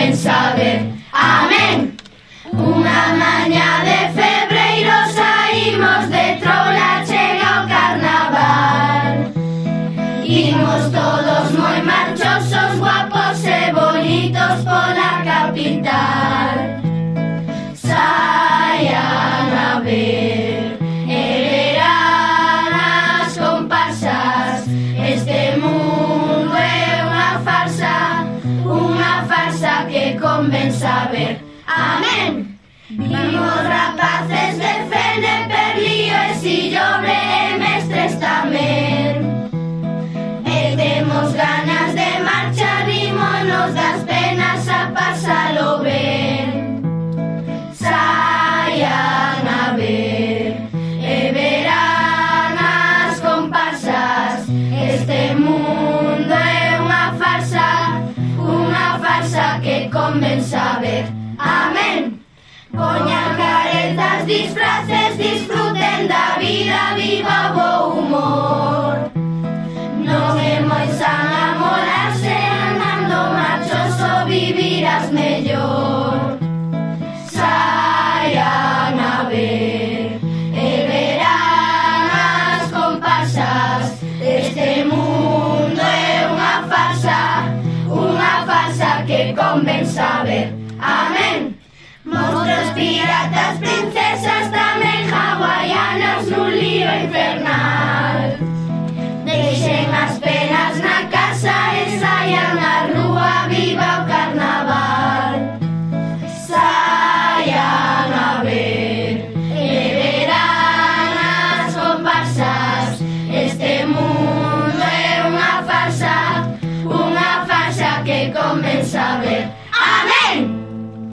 conven saber. Amén. Unha mañá de febreiro saímos de trola chega o carnaval. Imos todos moi marchosos, guapos e bonitos pola capital. Conven saber. Amén. Vimos rapaces de convén saber. Amén. Poñan caretas, disfraces, disfruten da vida, viva o humor. Non é moi san amolarse andando marchoso, vivirás mellor. Saber. Amén. Monstros, piratas, princesas, tamén hawaianas nun lío infernal.